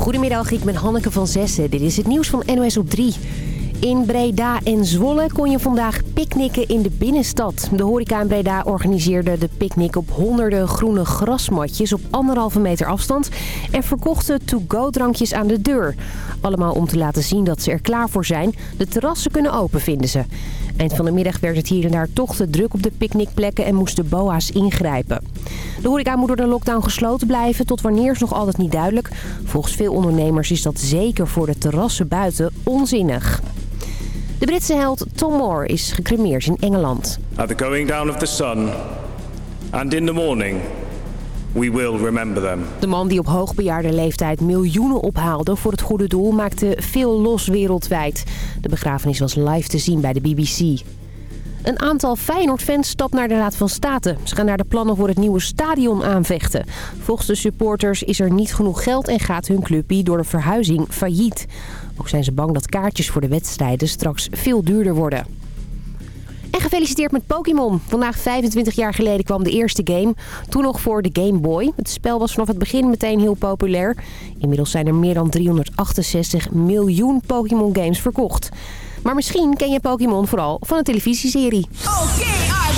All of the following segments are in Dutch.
Goedemiddag, ik ben Hanneke van Zessen. Dit is het nieuws van NOS op 3. In Breda en Zwolle kon je vandaag picknicken in de binnenstad. De horeca in Breda organiseerde de picknick op honderden groene grasmatjes op anderhalve meter afstand... en verkochten to-go-drankjes aan de deur. Allemaal om te laten zien dat ze er klaar voor zijn. De terrassen kunnen open, vinden ze. Eind van de middag werd het hier en daar toch te druk op de picknickplekken en moesten boa's ingrijpen. De horeca moet door de lockdown gesloten blijven. Tot wanneer is nog altijd niet duidelijk. Volgens veel ondernemers is dat zeker voor de terrassen buiten onzinnig. De Britse held Tom Moore is gecremeerd in Engeland. At the going down of the sun and in the morning we will remember them. De man die op hoogbejaarde leeftijd miljoenen ophaalde voor het goede doel maakte veel los wereldwijd. De begrafenis was live te zien bij de BBC. Een aantal Feyenoord-fans stapt naar de Raad van State. Ze gaan naar de plannen voor het nieuwe stadion aanvechten. Volgens de supporters is er niet genoeg geld en gaat hun clubje door de verhuizing failliet. Ook zijn ze bang dat kaartjes voor de wedstrijden straks veel duurder worden. En gefeliciteerd met Pokémon. Vandaag 25 jaar geleden kwam de eerste game. Toen nog voor de Game Boy. Het spel was vanaf het begin meteen heel populair. Inmiddels zijn er meer dan 368 miljoen Pokémon games verkocht. Maar misschien ken je Pokémon vooral van een televisieserie. Oké,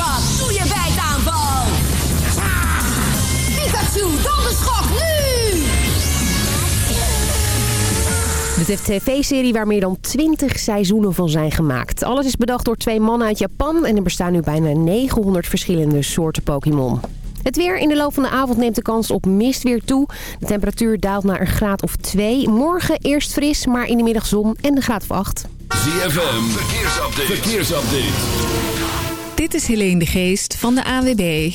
De tv-serie waar meer dan 20 seizoenen van zijn gemaakt. Alles is bedacht door twee mannen uit Japan en er bestaan nu bijna 900 verschillende soorten Pokémon. Het weer in de loop van de avond neemt de kans op mist weer toe. De temperatuur daalt naar een graad of 2. Morgen eerst fris, maar in de middag zon en de graad of 8. ZFM, verkeersupdate. verkeersupdate. Dit is Helene de Geest van de AWB.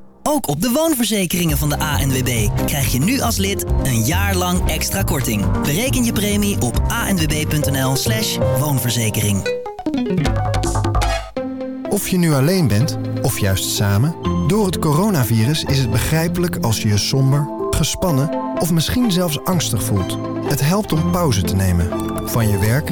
Ook op de woonverzekeringen van de ANWB krijg je nu als lid een jaar lang extra korting. Bereken je premie op anwb.nl slash woonverzekering. Of je nu alleen bent, of juist samen... door het coronavirus is het begrijpelijk als je je somber, gespannen... of misschien zelfs angstig voelt. Het helpt om pauze te nemen. Van je werk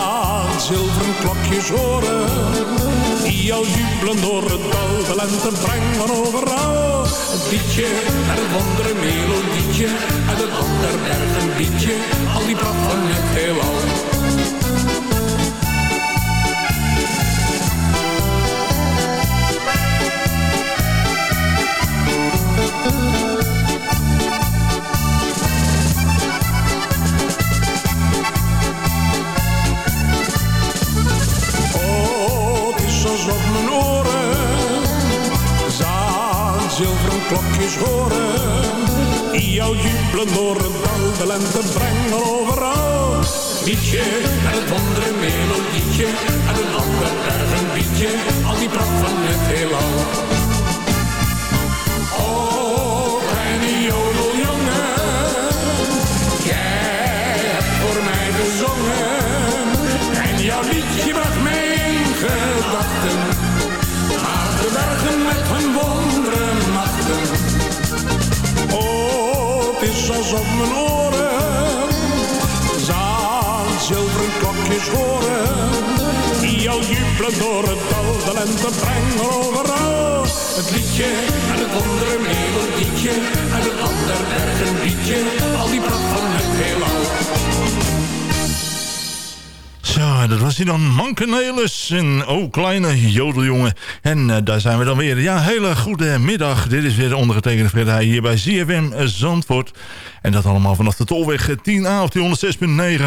zilveren klokjes horen. Die jou jubelen door het dal, de lente brengen overal. Het liedje, het wondere melodietje, uit het ander berg een liedje, al die pracht van het heelal. En oh kleine jodeljongen. En eh, daar zijn we dan weer. Ja, hele goede middag. Dit is weer de ondergetekende Fred hier bij ZFM Zandvoort. En dat allemaal vanaf de tolweg 10A op die 106.9,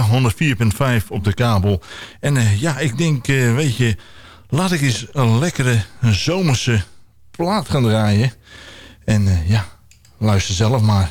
104.5 op de kabel. En eh, ja, ik denk, eh, weet je, laat ik eens een lekkere zomerse plaat gaan draaien. En ja, luister zelf maar.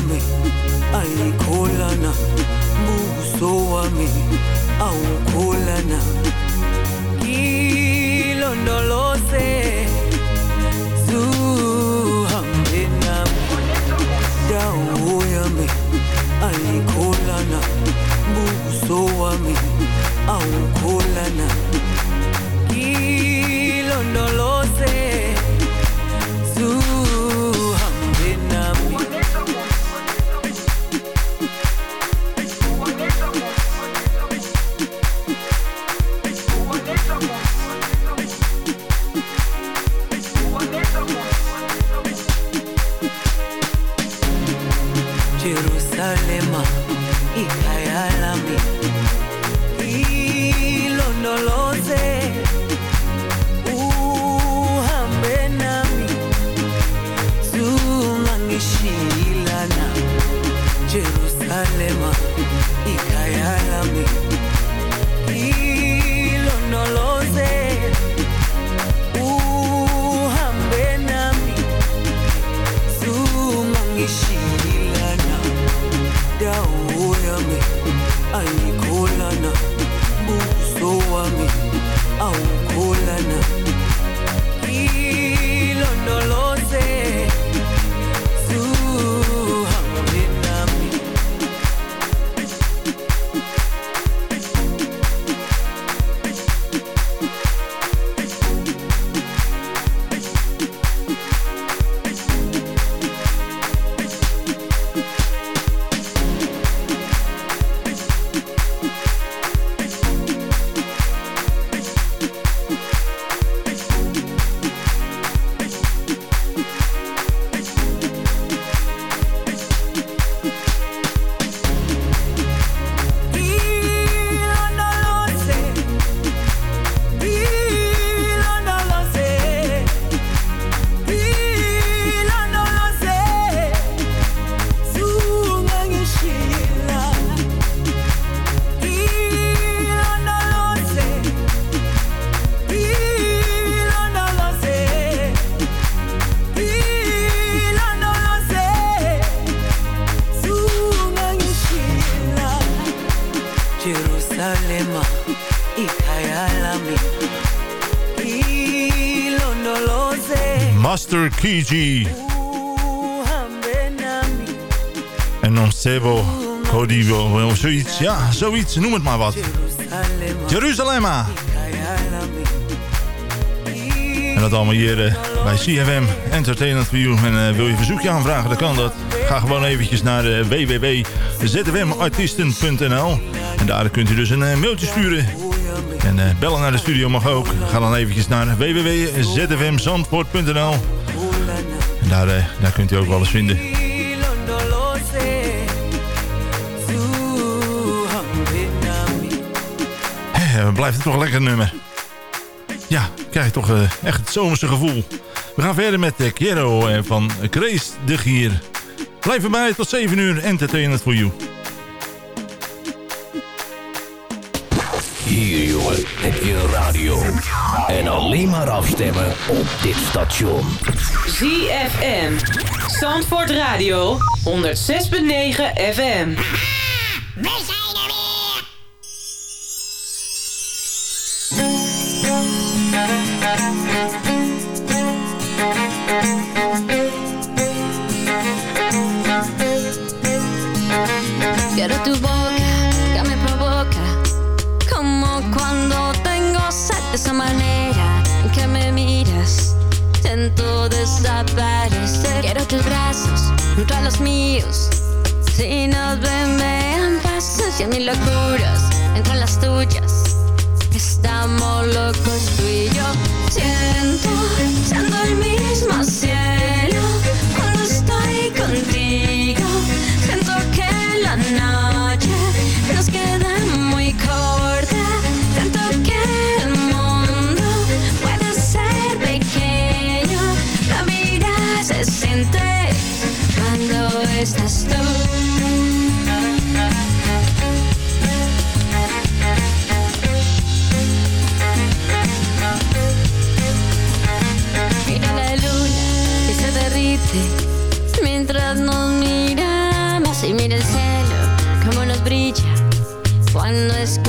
wami ayikholana buso wami awukholana. Ilondolo Master Kiji uhambe nami en Nonsebo Kodibo of zoiets. Ja, zoiets. Noem het maar wat. Jeruzalemma. En dat allemaal hier uh, bij CFM Entertainment View. En uh, wil je verzoekje aanvragen, dan kan dat. Ga gewoon eventjes naar uh, www.zfmartiesten.nl En daar kunt u dus een mailtje sturen. En bellen naar de studio mag ook. Ga dan eventjes naar www.zfmzandvoort.nl daar, daar kunt u ook wel eens vinden. Hey, blijft het toch een lekker nummer. Ja, krijg toch uh, echt het zomerse gevoel. We gaan verder met de uh, van Grace de Gier. Blijf erbij tot 7 uur. Entertainment for you. Hier jongen, heb je radio. En alleen maar afstemmen op dit station. ZFM. Zandvoort Radio. 106.9 FM. Junto a los míos. Si nos ven, vean pasos y mis locuras entre las tuyas. Estamos locos tú y yo. Siento, siendo el mismo cielo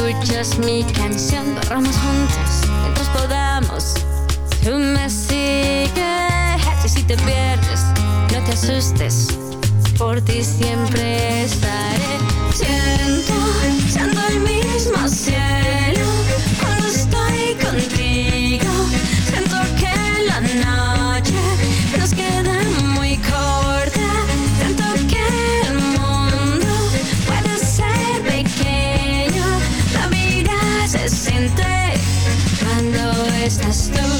escuchas mi canción, borramos juntos mientras podamos. Tú me sigues y si te pierdes, no te asustes. Por ti siempre estaré. Siento, siendo el mismo cielo still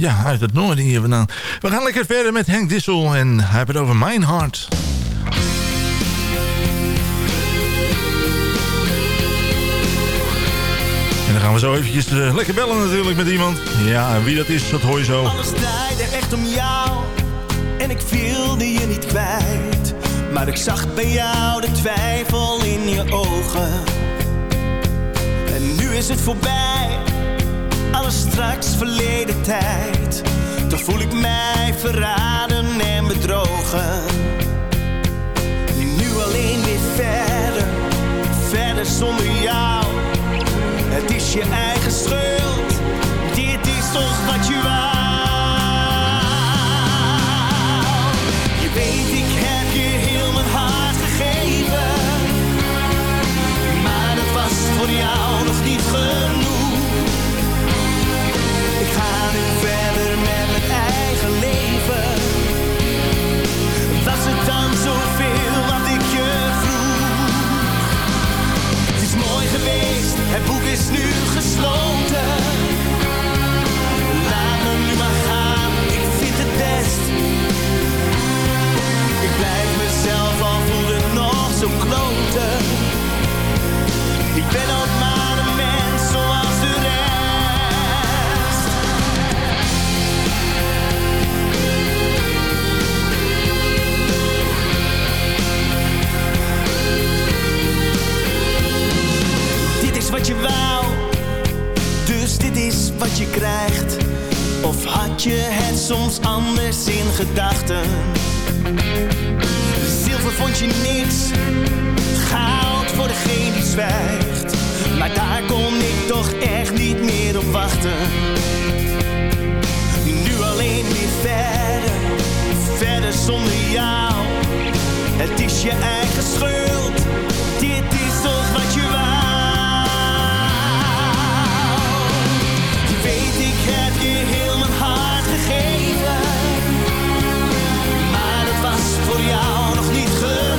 ja, uit het noorden hier vandaan. We gaan lekker verder met Henk Dissel. En hij heeft het over Mijn Hart. En dan gaan we zo eventjes uh, lekker bellen natuurlijk met iemand. Ja, en wie dat is, dat hoor zo. Alles draaide echt om jou En ik wilde je niet kwijt Maar ik zag bij jou de twijfel in je ogen En nu is het voorbij straks verleden tijd. Toch voel ik mij verraden en bedrogen. Nu alleen weer verder Verder zonder jou. Het is je eigen schuld. Dit is toch wat je wou wat je wou, dus dit is wat je krijgt. Of had je het soms anders in gedachten? Zilver vond je niks, goud voor degene die zwijgt. Maar daar kon ik toch echt niet meer op wachten. Nu alleen weer verder, verder zonder jou. Het is je eigen schuld voor jou nog niet genoeg.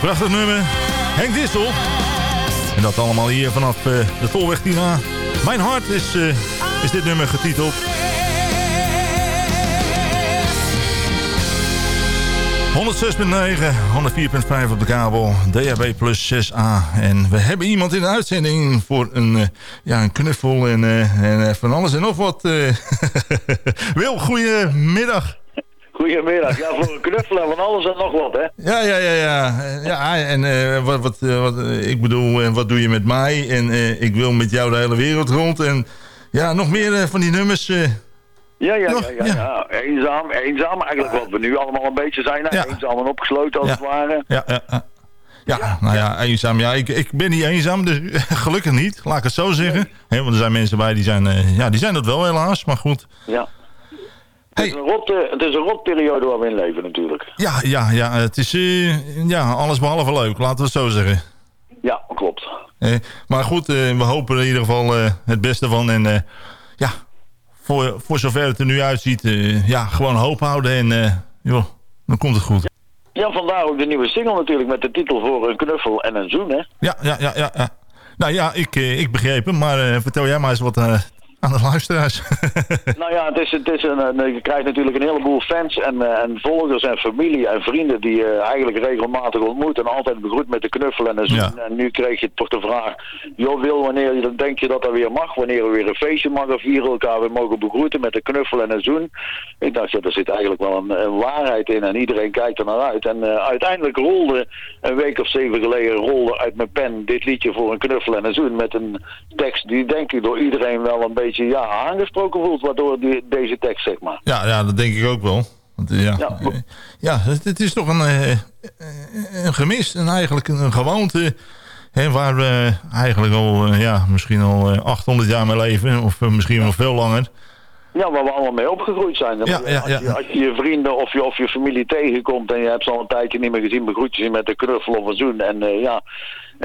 Prachtig nummer. Henk Dissel. En dat allemaal hier vanaf eh, de Tolweg Tina. Mijn hart is, eh, is dit nummer getiteld. 106.9, 104.5 op de kabel, DHB plus 6A. En we hebben iemand in de uitzending voor een, eh, ja, een knuffel en, en van alles en nog wat. Wil, goedemiddag. Goedemiddag. Ja, voor een knuffel en van alles en nog wat, hè? Ja, ja, ja, ja. ja en eh, wat, wat, eh, wat, eh, ik bedoel, eh, wat doe je met mij? En ik wil met jou de hele wereld rond. En ja, nog meer van die nummers. Ja, ja, Nog, ja, ja, ja. Eenzaam, eenzaam. Eigenlijk wat we nu allemaal een beetje zijn. Hè? Eenzaam en opgesloten als Ja. het ware. ja, ja, ja. Ja, nou ja, eenzaam. Ja, ik, ik ben niet eenzaam, dus gelukkig niet. Laat ik het zo zeggen. Hè, want er zijn mensen bij die zijn, ja, die zijn dat wel helaas, maar goed. Ja. Het, is een rot, eh, het is een rotperiode waar we in leven natuurlijk. Ja, ja, ja, het is eh, ja, alles behalve leuk, laten we het zo zeggen. Ja, klopt. Eh, maar goed, eh, we hopen er in ieder geval eh, het beste van. En eh, ja, voor, voor zover het er nu uitziet, eh, ja, gewoon hoop houden. En eh, joh, dan komt het goed. Ja, vandaar ook de nieuwe single natuurlijk met de titel voor een knuffel en een zoen, hè? Ja, ja, ja, ja. ja. Nou ja, ik, eh, ik begreep hem, maar eh, vertel jij maar eens wat eh, aan de luisteraars. Nou ja, het is, het is een, een- je krijgt natuurlijk een heleboel fans en, eh, en volgers en familie en vrienden die je eigenlijk regelmatig ontmoet en altijd begroet met de knuffel en een zoen. Ja. En nu kreeg je toch de vraag, joh Wil, wanneer je, dan denk je dat dat weer mag? Wanneer we weer een feestje mogen vieren, elkaar weer mogen begroeten met een knuffel en een zoen? Ik dacht, ja, er zit eigenlijk wel een, een waarheid in en iedereen kijkt er naar uit. En eh, uiteindelijk rolde, een week of zeven geleden, rolde uit mijn pen dit liedje voor een knuffel en een zoen met een tekst die denk ik door iedereen wel een beetje ja, aangesproken voelt, waardoor die, deze tekst zeg maar. ja, ja, dat denk ik ook wel. Want, eh, ja, Ja. eh, ja het, het is toch een, eh, een gemis en eigenlijk een, gewoonte... Hè, waar we eigenlijk al, ja, misschien al eh, 800 jaar mee leven. Of misschien nog veel langer. Ja, waar we allemaal mee opgegroeid zijn. Ja, ja, als, je, als je je vrienden of je, of je familie tegenkomt en je hebt ze al een tijdje niet meer gezien, begroet je ze met een knuffel of een zoen. En ja,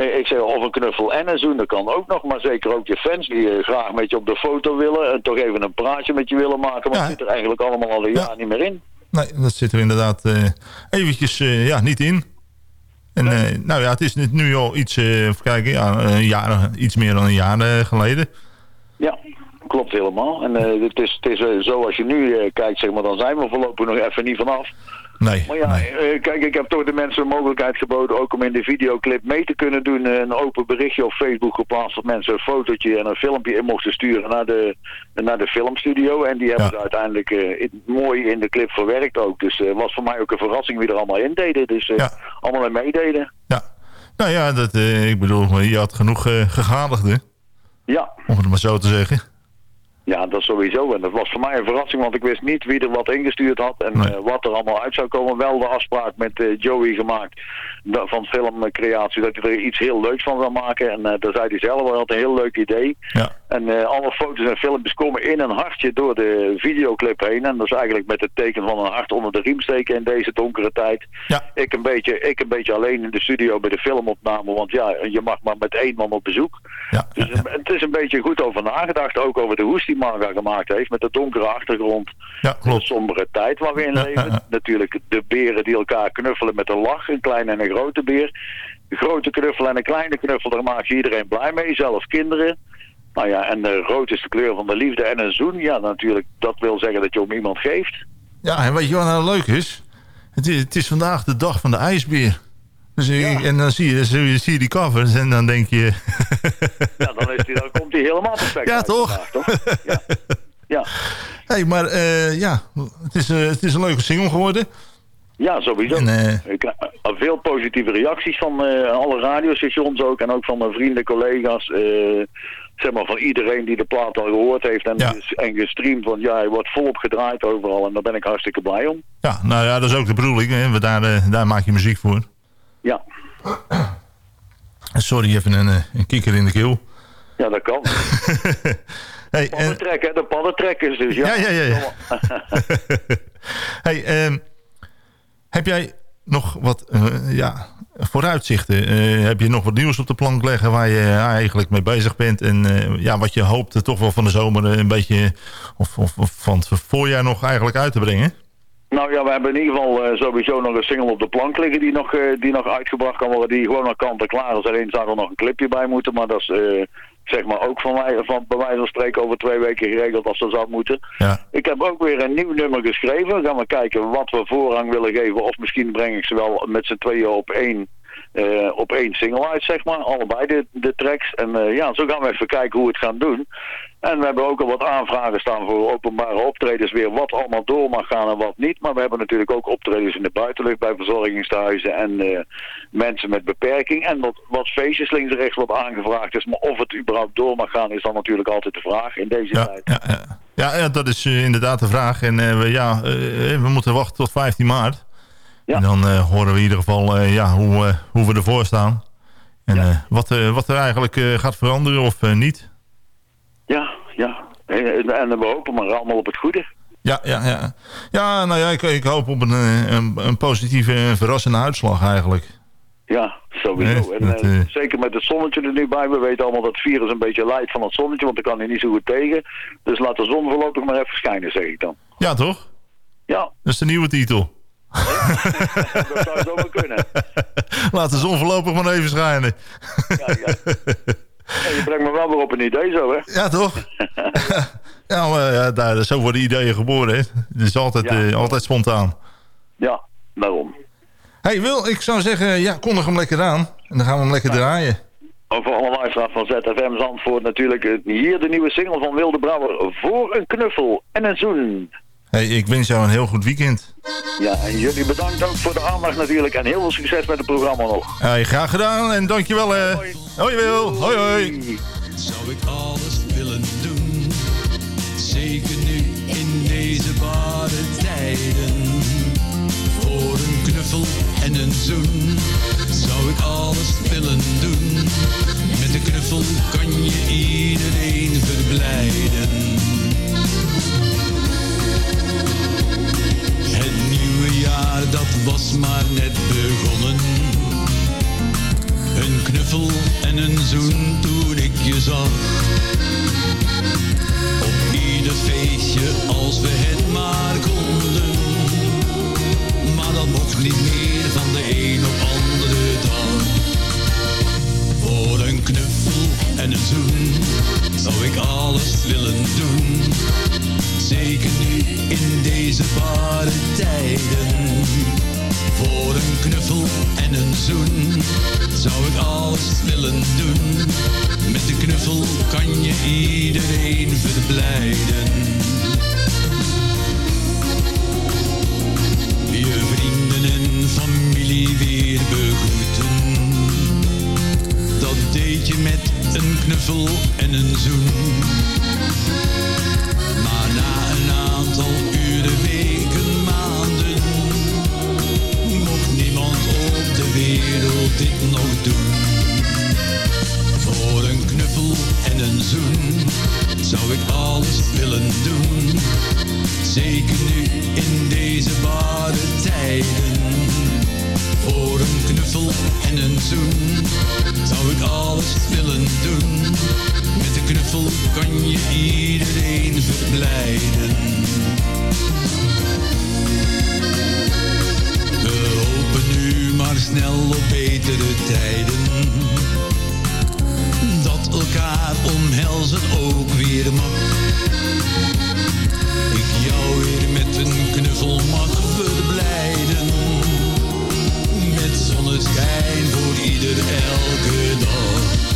ik zeg of een knuffel en een zoen, dat kan ook nog. Maar zeker ook je fans die eh, graag met je op de foto willen en toch even een praatje met je willen maken. Maar het zit er eigenlijk allemaal al een jaar niet meer in. Nee, dat zit er inderdaad eh, eventjes eh, ja, niet in. En eh, nou ja, het is nu- al iets, eh, even kijken, ja, een jaar, iets meer dan een jaar eh, geleden. Ja, klopt helemaal. En eh, het is, het is eh, zo als je nu eh, kijkt, zeg maar, dan zijn we voorlopig nog even niet vanaf. Nee, Maar ja, eh, kijk, ik heb toch de mensen een mogelijkheid geboden ook om in de videoclip mee te kunnen doen. Eh, Een open berichtje op Facebook geplaatst dat mensen een fotootje en een filmpje in mochten sturen naar de, naar de filmstudio. En die hebben ze uiteindelijk eh, in- mooi in de clip verwerkt ook. Dus het was voor mij ook een verrassing wie er allemaal in deden. Dus eh, allemaal in meededen. Nou ja, dat, ik bedoel, je had genoeg gegadigden, Ja, om het maar zo te zeggen. Ja, dat sowieso. En dat was voor mij een verrassing, want ik wist niet wie er wat ingestuurd had en eh, wat er allemaal uit zou komen. Wel de afspraak met eh, Joey gemaakt da- van filmcreatie, dat hij er iets heel leuks van zou maken. En eh daar zei hij zelf, hij had een heel leuk idee. En eh, alle foto's en filmpjes komen in een hartje door de videoclip heen. En dat is eigenlijk met het teken van een hart onder de riem steken in deze donkere tijd. Ik, een beetje, ik een beetje alleen in de studio bij de filmopname, want ja, je mag maar met één man op bezoek. Dus het is een beetje goed over nagedacht, ook over de hoes die manga gemaakt heeft, met de donkere achtergrond. De sombere tijd waar we in leven. Natuurlijk de beren die elkaar knuffelen met een lach, een kleine en een grote beer. Een grote knuffel en een kleine knuffel, daar maak je iedereen blij mee, zelfs kinderen. Nou ja, en eh, rood is de kleur van de liefde en een zoen, ja natuurlijk, dat wil zeggen dat je om iemand geeft. Ja, en weet je wat nou leuk is? Het is, het is vandaag de dag van de ijsbeer. Dus ik- En dan zie je, zie je, die covers en dan denk je... Ja, dan, is die, dan komt hij helemaal perfect Ja, toch? vandaag, toch? Ja. ja. hey, maar eh, ja, het is, eh, het is een leuke single geworden. Ja, sowieso. Ik eh, veel positieve reacties van alle radiostations ook. En ook van mijn vrienden, collega's. Zeg maar van iedereen die de plaat al gehoord heeft en, en gestreamd. Want ja, hij wordt volop gedraaid overal. En daar ben ik hartstikke blij om. Ja, nou ja, dat is ook de bedoeling. Hè. We Daar, eh, daar maak je muziek voor. Ja, Sorry, even een, eh, een kikker in de keel. ja dat kan. Hey, paddentrek, hè? De paddentrekkers dus. Ja, Ja, ja, ja, ja. hey, ehm, heb jij nog wat eh, ja, vooruitzichten? Eh, heb je nog wat nieuws op de plank leggen waar je eh, eigenlijk mee bezig bent? En eh, ja, wat je hoopt toch wel van de zomer een beetje... Of, of, of van het voorjaar nog eigenlijk uit te brengen? Nou ja, we hebben in ieder geval eh, sowieso nog een single op de plank liggen die nog, eh, die nog uitgebracht kan worden. Die gewoon al kant en klaar is. Alleen zou er nog een clipje bij moeten. Maar dat is eh, zeg maar ook van, mij, van bij wijze van spreken over twee weken geregeld als dat zou moeten. Ik heb ook weer een nieuw nummer geschreven. Gaan we kijken wat we voorrang willen geven. Of misschien breng ik ze wel met z'n tweeën op één, op één single uit, zeg maar. Allebei de, de tracks. En ja, zo gaan we even kijken hoe we het gaan doen. En we hebben ook al wat aanvragen staan voor openbare optredens weer. Wat allemaal door mag gaan en wat niet. Maar we hebben natuurlijk ook optredens in de buitenlucht bij verzorgingstehuizen en eh, mensen met beperking. En wat, wat feestjes links en rechts wat aangevraagd is. Maar of het überhaupt door mag gaan is dan natuurlijk altijd de vraag in deze tijd. Ja, ja dat is eh, inderdaad de vraag. En eh, we, ja, we moeten wachten tot 15 maart. En dan horen we in ieder geval ja, hoe, hoe we ervoor staan. En wat, wat er eigenlijk gaat veranderen of niet. Ja, ja. En, we hopen maar allemaal op het goede. Ja, ja, ja. ja nou ja, ik, ik hoop op een, eh, een, een positieve en verrassende uitslag eigenlijk. Ja, sowieso. Nee, en, dat, eh, eh, zeker met het zonnetje er nu bij. We weten allemaal dat het virus een beetje lijdt van het zonnetje, want daar kan hij niet zo goed tegen. Dus laat de zon voorlopig maar even schijnen, zeg ik dan. Ja, toch? Ja. Dat is de nieuwe titel. dat zou zomaar kunnen. Laat de zon voorlopig maar even schijnen. Ja, je brengt me wel weer op een idee zo, hè? Ja, toch? ja, maar ja, daar, zo worden ideeën geboren. Hè. Het is altijd, Ja. eh, altijd spontaan. Ja, daarom. hey, Wil, ik zou zeggen, ja, kondig hem lekker aan. En dan gaan we hem lekker draaien. Over alle luisteraars van ZFM Zandvoort natuurlijk eh, hier de nieuwe single van Wilde Brouwer. Voor een knuffel en een zoen. Hey, ik wens jou een heel goed weekend. Ja, en jullie bedankt ook voor de aandacht natuurlijk. En heel veel succes met het programma nog. Hey, graag gedaan en dankjewel. Hè. Hoi Wil, hoi hoi. Zou ik alles willen doen, zeker nu in deze barre tijden. Voor een knuffel en een zoen, zou ik alles willen doen. Met een knuffel kan je iedereen verblijden. Jaar dat was maar net begonnen. Een knuffel en een zoen toen ik je zag. Op ieder feestje als we het maar konden. Maar dat mocht niet meer van de een op andere dag. Voor een knuffel en een zoen zou ik alles willen doen. Zeker nu in deze barre tijden. Voor een knuffel en een zoen zou ik alles willen doen. Met de knuffel kan je iedereen verblijden. Je vrienden en familie weer begroeten. Dat deed je met een knuffel en een zoen. Zeker nu in deze barre tijden. Voor een knuffel en een zoen zou ik alles willen doen. Met een knuffel kan je iedereen verblijden. We hopen nu maar snel op betere tijden. Dat elkaar omhelzen ook weer mag. Ik jou weer met een knuffel mag verblijden. Met zonneschijn voor ieder elke dag.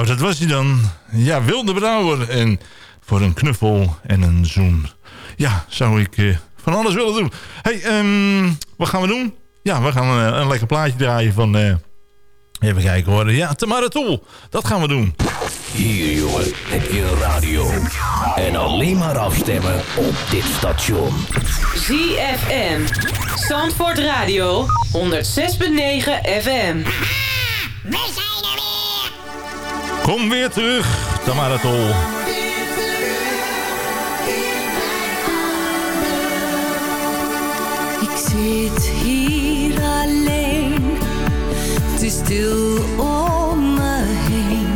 Zo, dat was hij dan. Ja, Wilde Brouwer. En voor een knuffel en een zoen. Ja, zou ik eh, van alles willen doen. hey, ehm, wat gaan we doen? Ja, we gaan eh, een lekker plaatje draaien van... eh, even kijken hoor. Ja, Tamara Tol. Dat gaan we doen. Hier, jongen, heb je een radio. En alleen maar afstemmen op dit station. ZFM. Zandvoort Radio. 106.9 FM. Kom weer terug, Tamara Tol. Ik zit hier alleen, het is stil om me heen.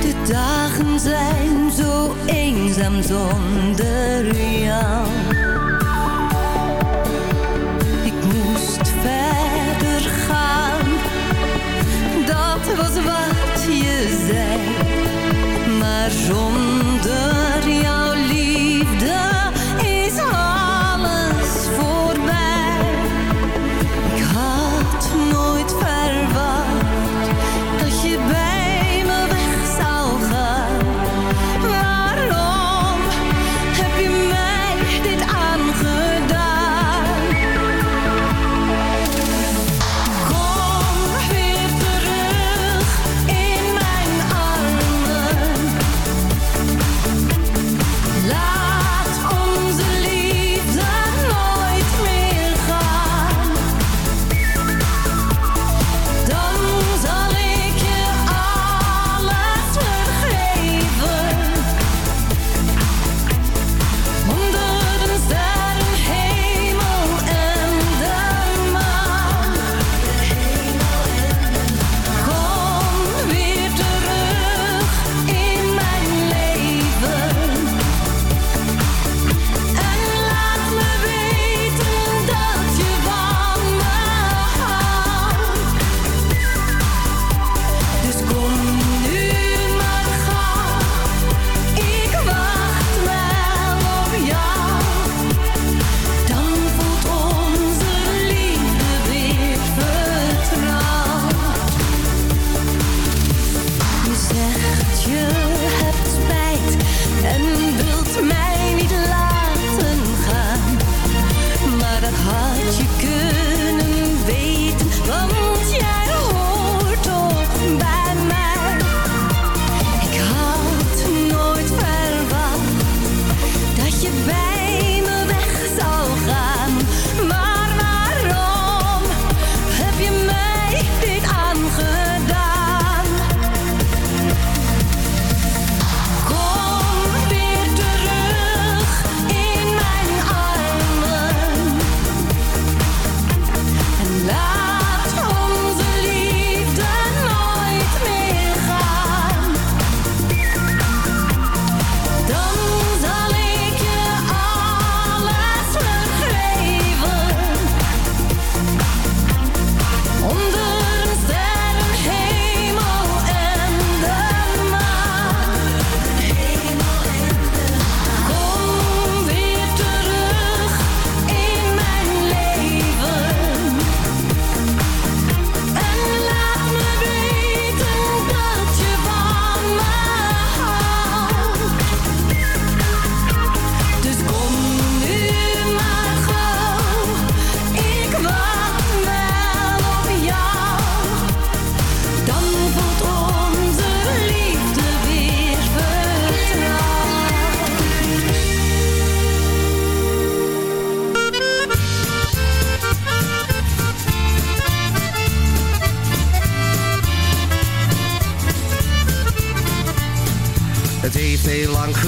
De dagen zijn zo eenzaam zonder jou.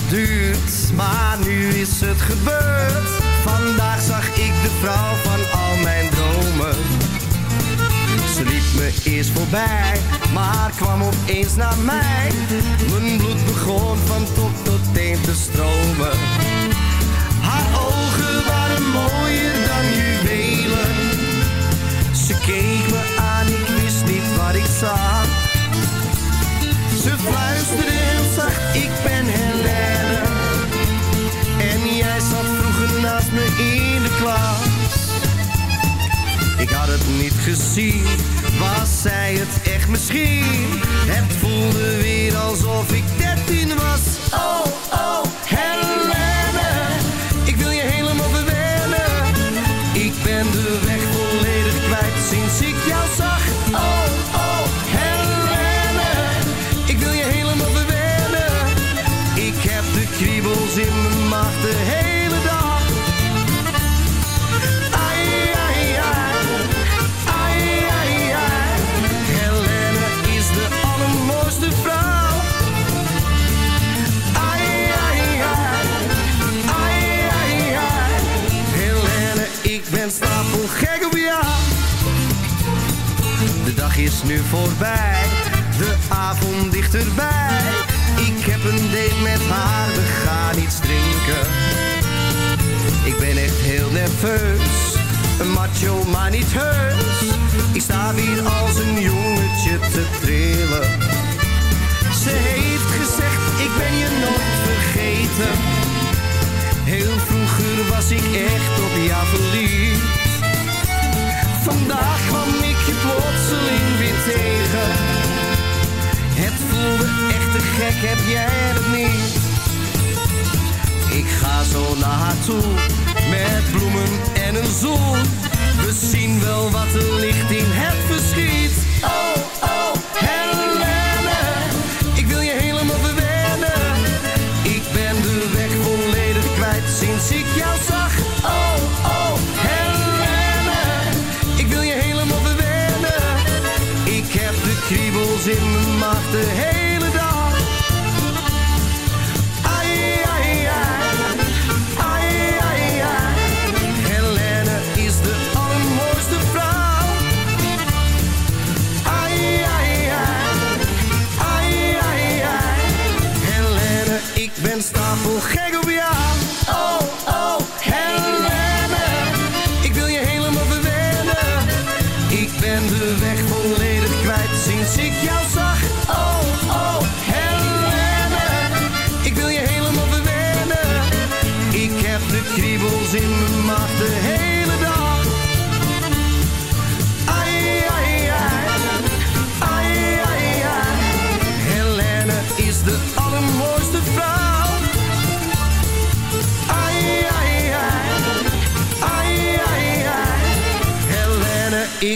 Geduurd, maar nu is het gebeurd. Vandaag zag ik de vrouw van al mijn dromen. Ze liep me eerst voorbij, maar kwam opeens naar mij. Mijn bloed begon van top tot teen te stromen. Haar ogen waren mooier dan juwelen. Ze keek me aan, ik wist niet wat ik zag. Ze fluisterde heel zacht, ik ben. En in de klas. Ik had het niet gezien, was zij het echt misschien? Het voelde weer alsof ik dertien was. Oh, is nu voorbij, de avond dichterbij. Ik heb een date met haar, we gaan iets drinken. Ik ben echt heel nerveus, een macho maar niet heus. Ik sta hier als een gek, heb jij het niet? Ik ga zo naar haar toe, met bloemen en een zoen. We zien wel wat er ligt in het verschiet. Oh,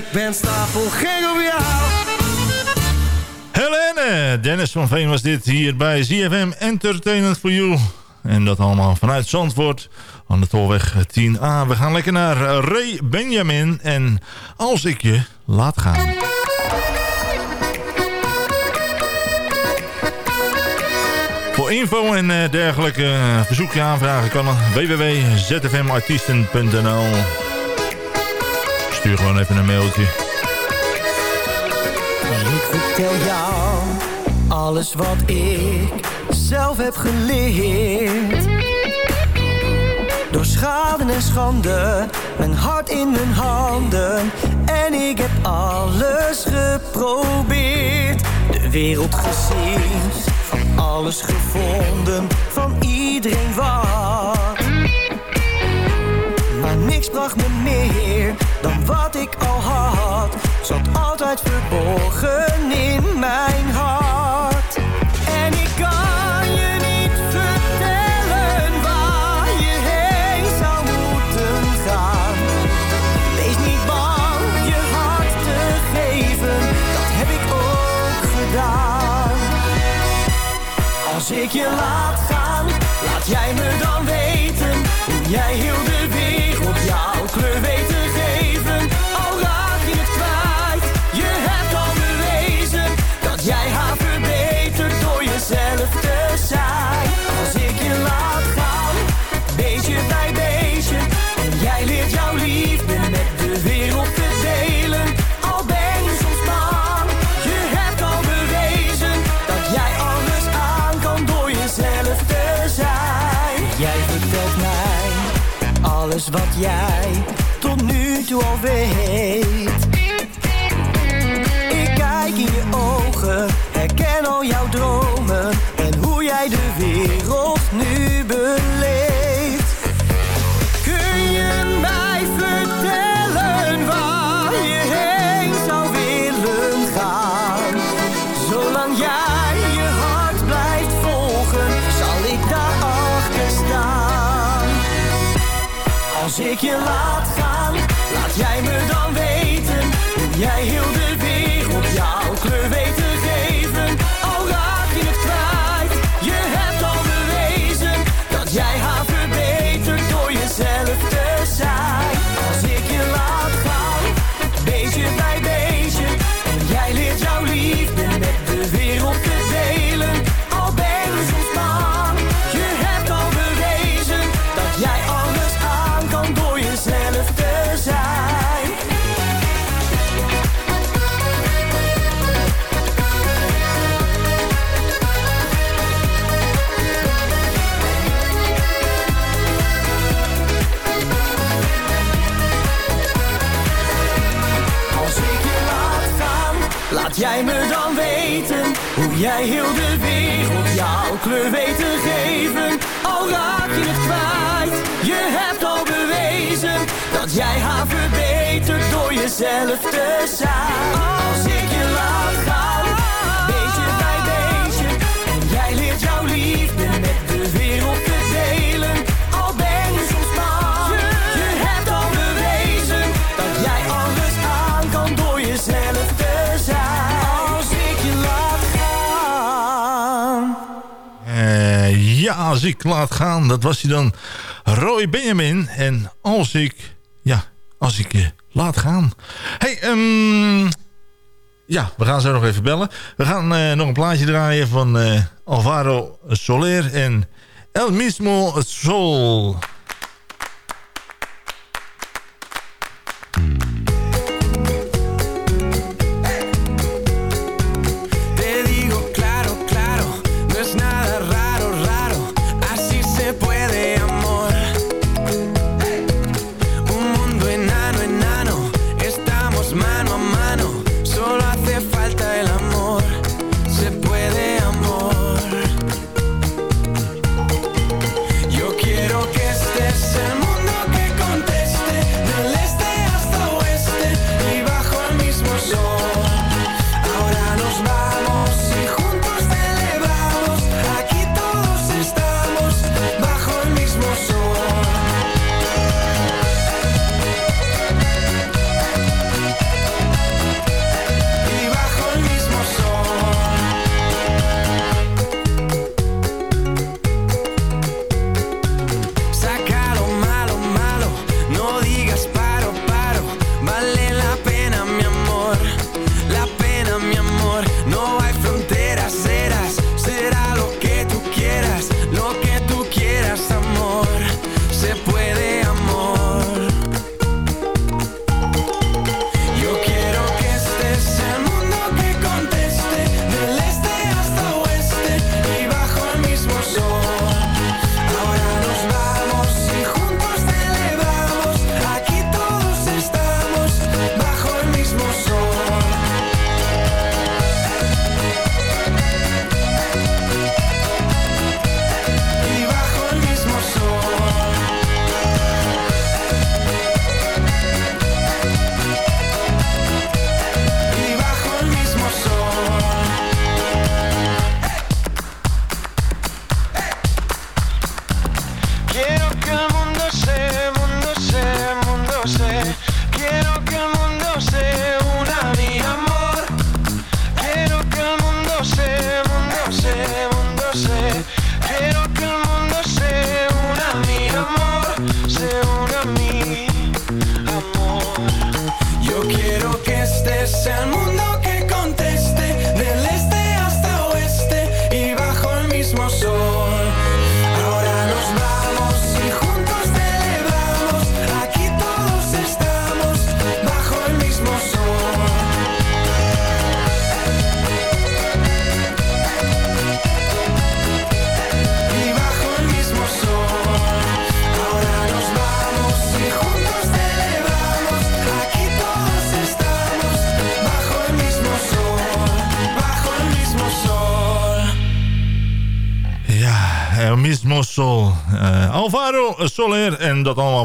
ik ben stapelgek op jou. Helene, Dennis van Veen was dit hier bij ZFM Entertainment for You. En dat allemaal vanuit Zandvoort aan de tolweg 10A. We gaan lekker naar eh, Ray Benjamin en Als ik je laat gaan. Voor info en eh, dergelijke eh, verzoekje aanvragen kan www.zfmartiesten.nl Gewoon even een mailtje. Ik vertel jou alles wat ik zelf heb geleerd. Door schade en schande, mijn hart in mijn handen. En ik heb alles geprobeerd. De wereld gezien, van alles gevonden, van iedereen wat. Maar niks bracht me meer dan wat ik al had. Zat altijd verborgen in mijn hart. En ik kan je niet vertellen waar je heen zou moeten gaan. Wees niet bang je hart te geven, dat heb ik ook gedaan. Als ik je laat wat jij tot nu toe al weet. kleur weet geven, al raak je het kwijt. Je hebt al bewezen dat jij haar verbetert door jezelf te zijn. Als ik als ik laat gaan, dat was hij dan Roy Benjamin. En als ik, ja, als ik je laat gaan. hey, ehm, ja, we gaan ze nog even bellen. We gaan eh, nog een plaatje draaien van eh, Alvaro Soler en El Mismo Sol.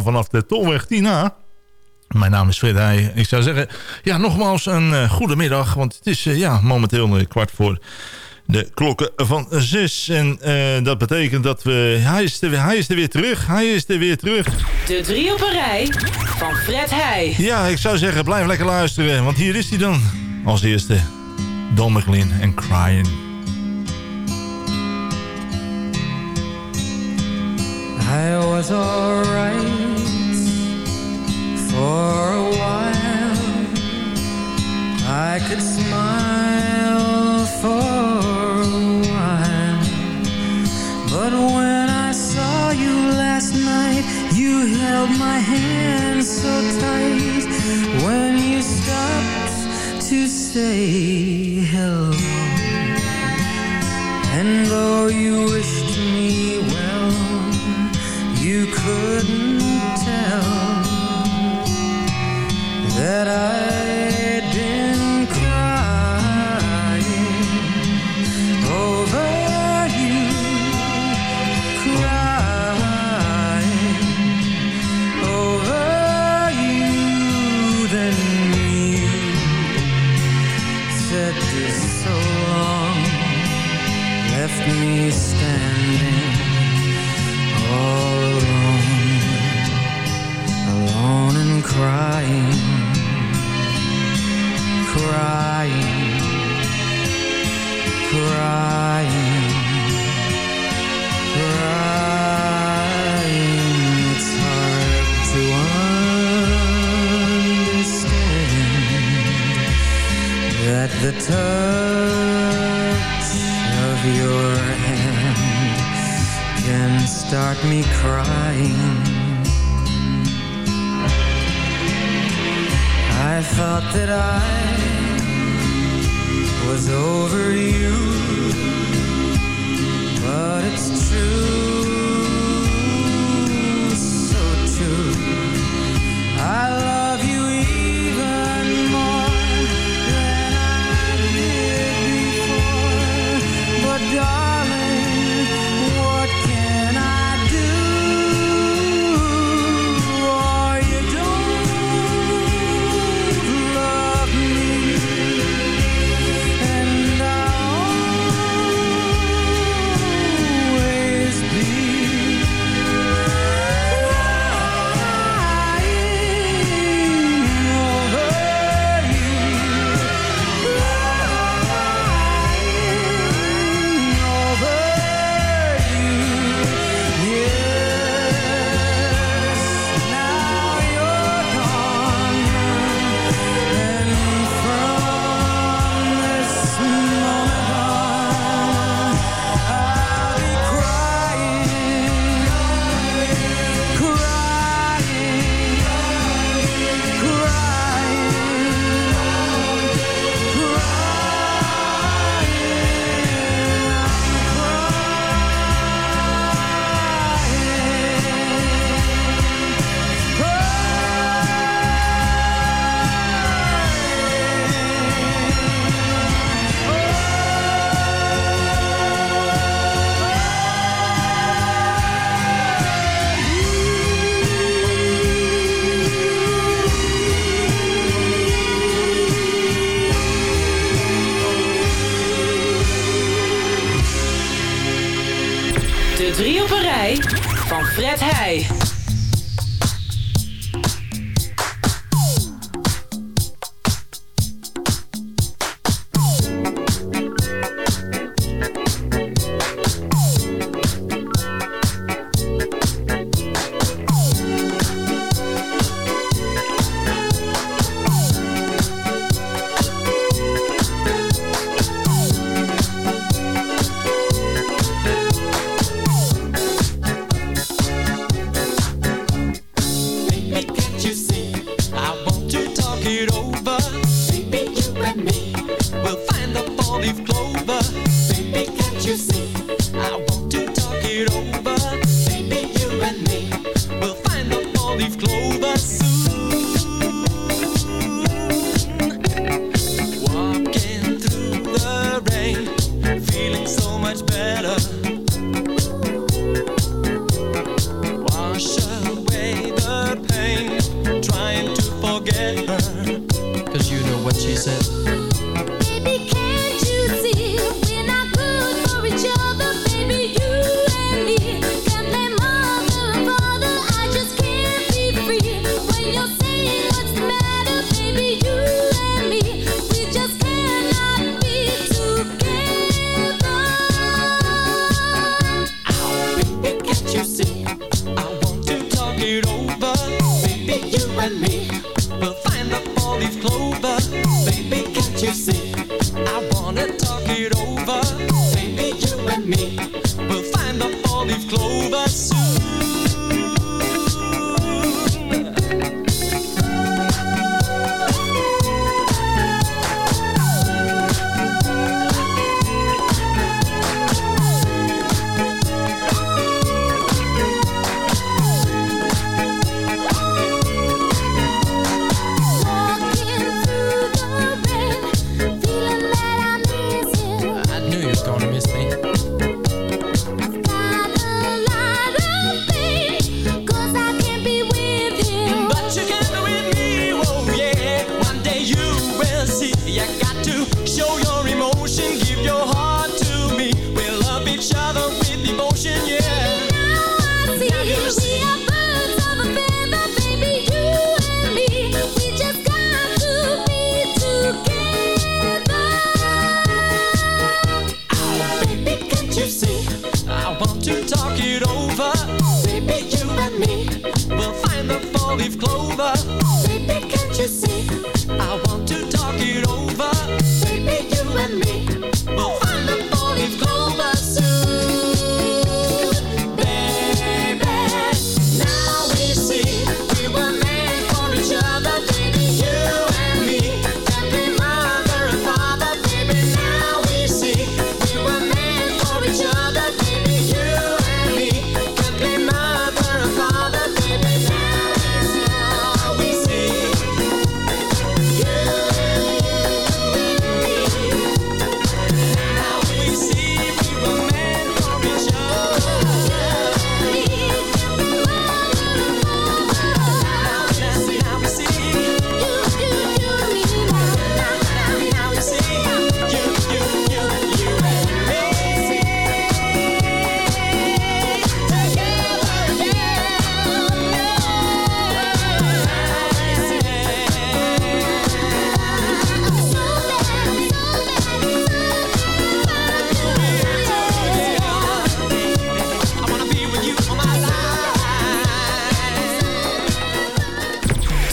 Vanaf de Tolweg Tina. Mijn naam is Fred Heij. Ik zou zeggen, ja, nogmaals een uh, goede middag. Want het is uh, ja, momenteel uh, kwart voor de klokken van zes. En dat betekent dat we... Hij is, er, hij is er weer terug. Hij is er weer terug. De drie op een rij van Fred Heij. Ja, ik zou zeggen, blijf lekker luisteren. Want hier is hij dan. Als eerste, Don McLean en Crying. I was alright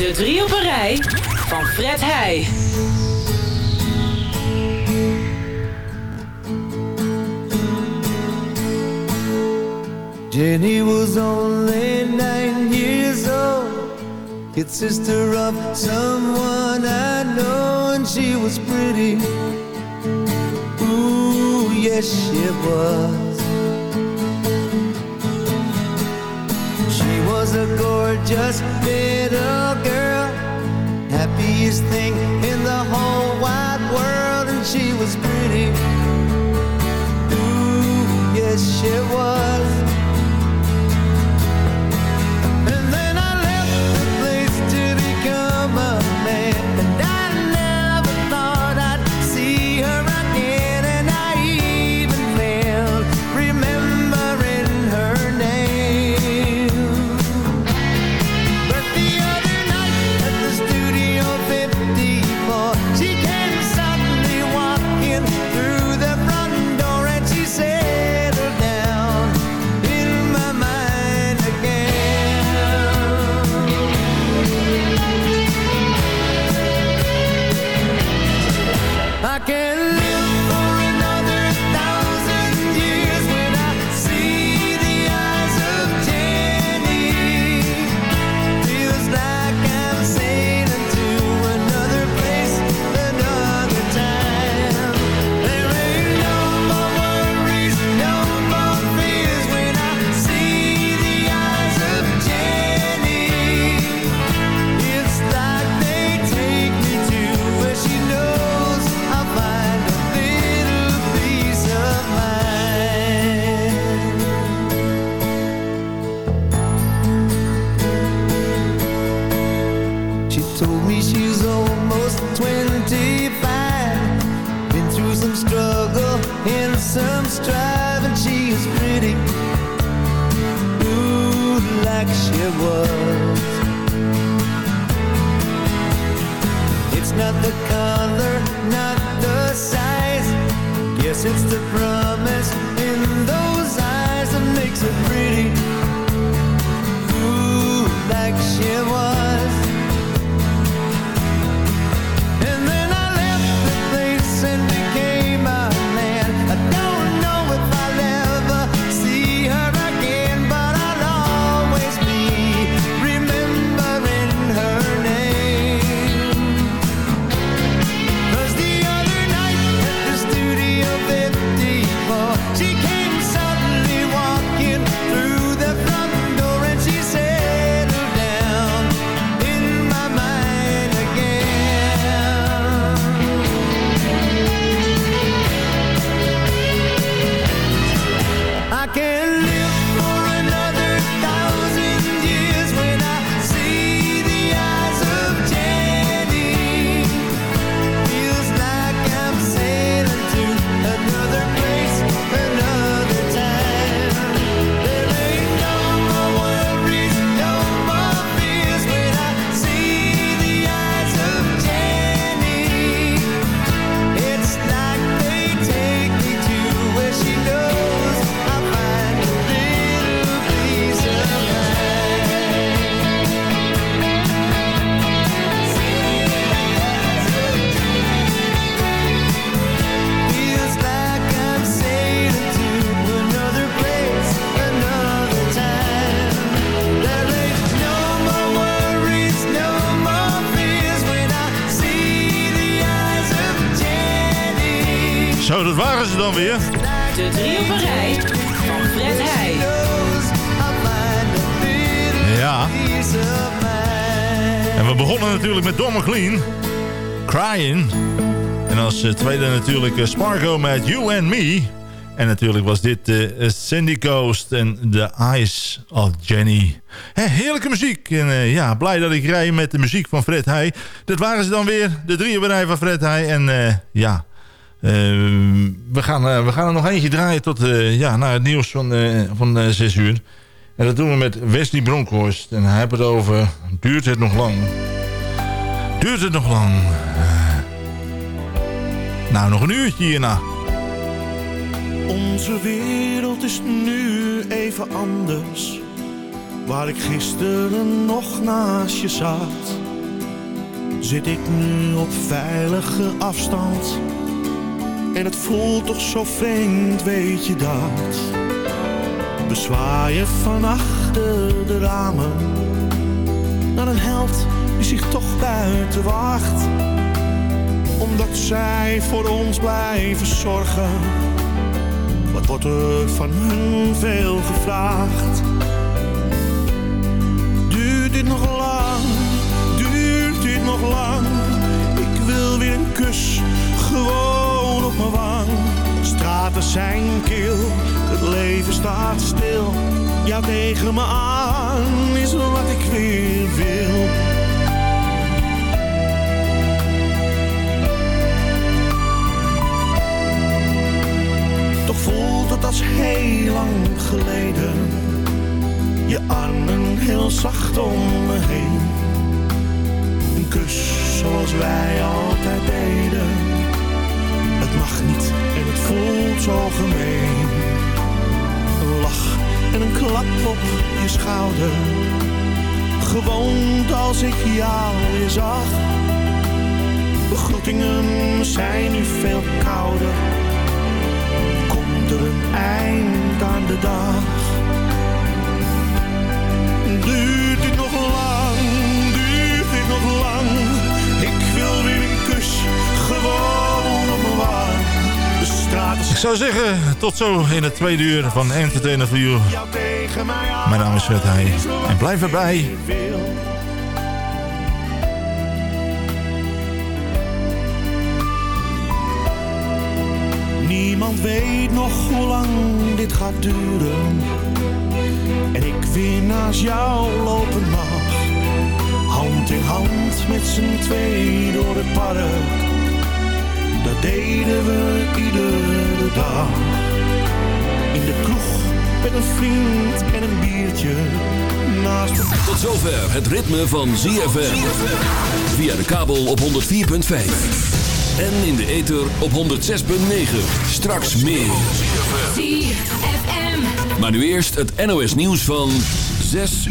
De drie op een rij van Fred Heij. Jenny was only nine years old. It's sister of someone I know And she was pretty. Ooh, yes she was. She was a gorgeous baby prettiest thing in the whole wide world, and she was pretty. Ooh, yes, she was. Ze dan weer. De drie op een rij van Fred Heij. Ja. En we begonnen natuurlijk met Don McLean. Crying. En als eh, tweede natuurlijk eh, Spargo met You and Me. En natuurlijk was dit uh, Sandy Coast en The Eyes of Jenny. Heerlijke muziek. En uh, ja, blij dat ik rij met de muziek van Fred Heij. Dat waren ze dan weer, de drieënberij van Fred Heij. En uh, ja, we, gaan, we gaan er nog eentje draaien tot ja, naar het nieuws van, van 6 uur. En dat doen we met Wesley Bronkhorst. En hij heeft het over, duurt het nog lang? Duurt het nog lang? nou, nog een uurtje hierna. Onze wereld is nu even anders. Waar ik gisteren nog naast je zat, zit ik nu op veilige afstand. En het voelt toch zo vreemd, weet je dat? We zwaaien van achter de ramen naar een held die zich toch buiten wacht. Omdat zij voor ons blijven zorgen wat wordt er van hun veel gevraagd? Duurt dit nog lang? Duurt dit nog lang? Ik wil weer een kus, gewoon zijn kil, het leven staat stil. Ja, tegen me aan is wat ik weer wil. Toch voelt het als heel lang geleden. Je armen heel zacht om me heen. Een kus zoals wij altijd deden. Mag niet en het voelt zo gemeen. Een lach en een klap op je schouder. Gewoon als ik jou weer zag. Begroetingen zijn nu veel kouder er een eind aan de dag. Duurt Ik zou zeggen, tot zo in het tweede uur van Entertainer for You. Mijn naam is Fred Heij en blijf erbij. Niemand weet nog hoe lang dit gaat duren. En ik weer naast jou lopen mag. Hand in hand met z'n twee door het park. Dat deden we iedere dag. In de kroeg met een vriend en een biertje. Naast de... Tot zover het ritme van ZFM. Via de kabel op 104.5. En in de ether op 106.9. Straks meer. Maar nu eerst het NOS nieuws van 6